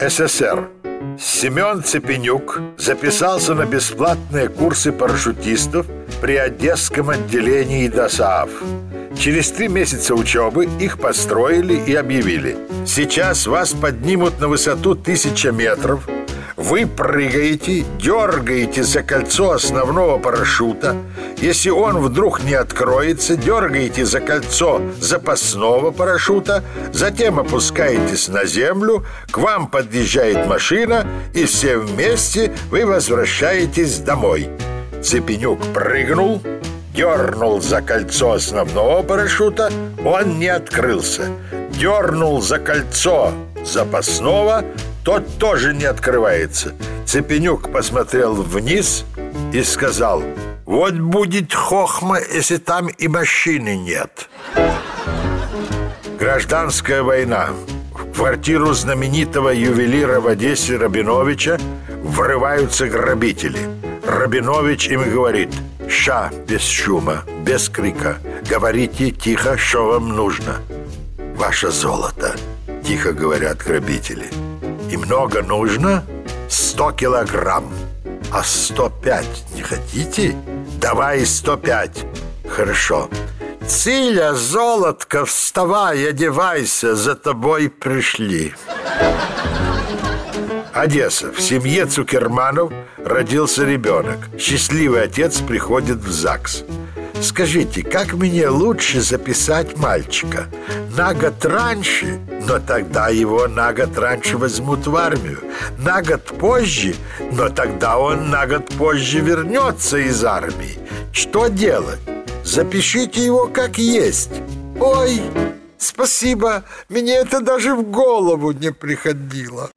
СССР. Семен Цепенюк записался на бесплатные курсы парашютистов при Одесском отделении ДОСААФ. Через три месяца учебы их построили и объявили. Сейчас вас поднимут на высоту тысяча метров – вы прыгаете, дергаете за кольцо основного парашюта. Если он вдруг не откроется, дергаете за кольцо запасного парашюта, затем опускаетесь на землю, к вам подъезжает машина, и все вместе вы возвращаетесь домой. Цепенюк прыгнул, дернул за кольцо основного парашюта, он не открылся. Дернул за кольцо запасного, тот тоже не открывается. Цепенюк посмотрел вниз и сказал, вот будет хохма, если там и машины нет. Гражданская война. В квартиру знаменитого ювелира в Одессе Рабиновича врываются грабители. Рабинович им говорит «Ша, без шума, без крика, говорите тихо, что вам нужно». «Ваше золото», — тихо говорят грабители и много нужно? 100 килограмм. А 105 не хотите? Давай 105. Хорошо. Циля, золотко, вставай, одевайся, за тобой пришли. Одесса. В семье Цукерманов родился ребенок. Счастливый отец приходит в ЗАГС. Скажите, как мне лучше записать мальчика? На год раньше, но тогда его на год раньше возьмут в армию. На год позже, но тогда он на год позже вернется из армии. Что делать? Запишите его как есть. Ой, спасибо, мне это даже в голову не приходило.